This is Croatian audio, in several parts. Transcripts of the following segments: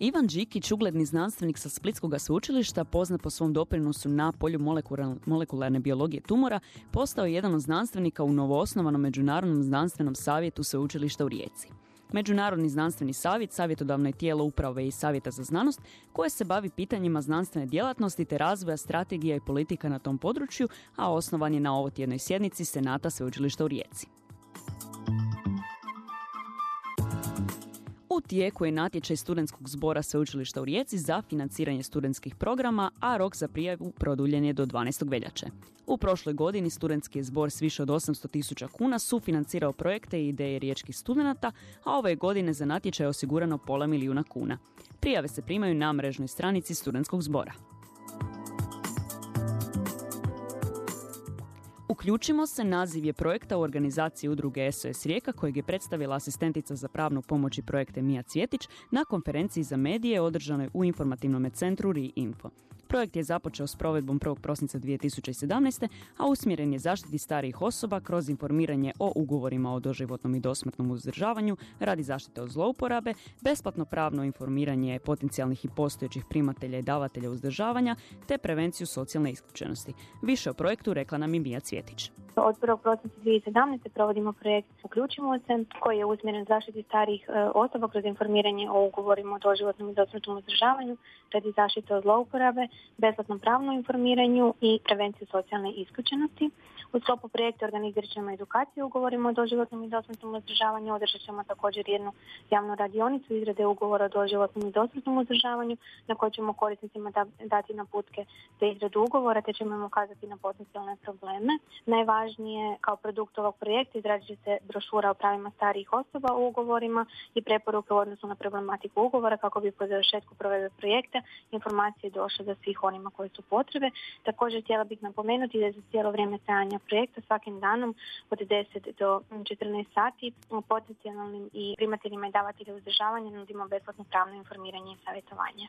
Ivan Đikić, ugledni znanstvenik sa Splitskog sveučilišta, poznat po svom doprinosu na polju molekularne biologije tumora, postao je jedan od znanstvenika u novoosnovanom Međunarodnom znanstvenom savjetu sveučilišta u Rijeci. Međunarodni znanstveni savjet savjetodavno je tijelo uprave i savjeta za znanost koje se bavi pitanjima znanstvene djelatnosti te razvoja strategija i politika na tom području, a osnovan je na ovotjednoj sjednici Senata Sveučilišta u Rijeci. U tijeku je natječaj studentskog zbora Sveučilišta u Rijeci za financiranje studentskih programa, a rok za prijavu produljen je do 12. veljače. U prošloj godini studentski zbor s više od 800 tisuća kuna sufinancirao projekte i ideje riječkih studenata, a ove godine za natječaj je osigurano pola milijuna kuna. Prijave se primaju na mrežnoj stranici studentskog zbora. Uključimo se naziv je projekta u organizaciji udruge SOS Rijeka kojeg je predstavila asistentica za pravnu pomoć i projekte Mija Cvjetić na konferenciji za medije održanoj u informativnom centru RI Info. Projekt je započeo s provedbom 1. prosinca 2017. a usmjeren je zaštiti starijih osoba kroz informiranje o ugovorima o doživotnom i dosmrtnom uzdržavanju radi zaštite od zlouporabe, besplatno pravno informiranje potencijalnih i postojećih primatelja i davatelja uzdržavanja te prevenciju socijalne isključenosti. Više o projektu rekla nam i Mija Cvjetić. Od 1. prosinca 2017. provodimo projekt Uključimo se koji je usmjeren zaštiti starijih e, osoba kroz informiranje o ugovorima o doživotnom i dosmrtnom uzdržavanju radi zaštite od zlouporabe, besplatnom pravnom informiranju i prevenciju socijalne isključenosti. U sklopu projekta organizirat ćemo edukaciju ugovorima o doživotnom i dosmrtnom uzdržavanju. Održat ćemo također jednu javnu radionicu izrade ugovora o doživotnom i dosmrtnom uzdržavanju na kojoj ćemo korisnicima dati naputke za izradu ugovora te ćemo im ukazati na potencijalne probleme. Najvažnije kao produkt ovog projekta izradit će se brošura o pravima starijih osoba u ugovorima i preporuke u odnosu na problematiku ugovora kako bi po završetku provedbe projekta informacije došle do svih onima koje su potrebe. Također htjela bih napomenuti da je za cijelo vrijeme trajanja projekta svakim danom od 10 do 14 sati potencijalnim i primateljima i davatelja uzdržavanja nudimo besplatno pravno informiranje i savjetovanje.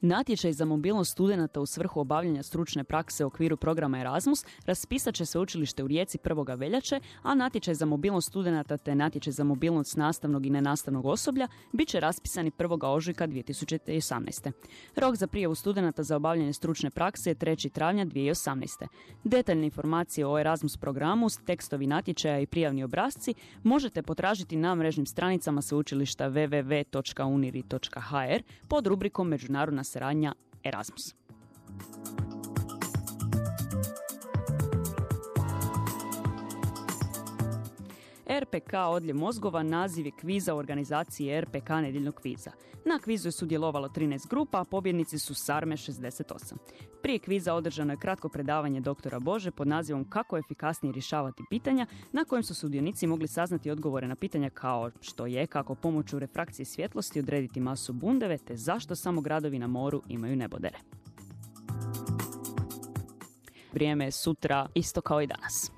Natječaj za mobilnost studenata u svrhu obavljanja stručne prakse u okviru programa Erasmus raspisat će se učilište u Rijeci 1. veljače, a natječaj za mobilnost studenata te natječaj za mobilnost nastavnog i nenastavnog osoblja bit će raspisani 1. ožujka 2018. Rok za prijavu studenata za obavljanje stručne prakse je 3. travnja 2018. Detaljne informacije o Erasmus programu, tekstovi natječaja i prijavni obrazci možete potražiti na mrežnim stranicama sveučilišta www.uniri.hr pod rubrikom Međunarodna Sranja Erasmus. RPK odlje mozgova naziv je kviza u organizaciji RPK nedjeljnog kviza. Na kvizu je sudjelovalo 13 grupa, a pobjednici su Sarme 68. Prije kviza održano je kratko predavanje doktora Bože pod nazivom Kako efikasnije rješavati pitanja, na kojem su sudionici mogli saznati odgovore na pitanja kao što je, kako pomoću refrakcije svjetlosti odrediti masu bundeve, te zašto samo gradovi na moru imaju nebodere. Vrijeme je sutra isto kao i danas.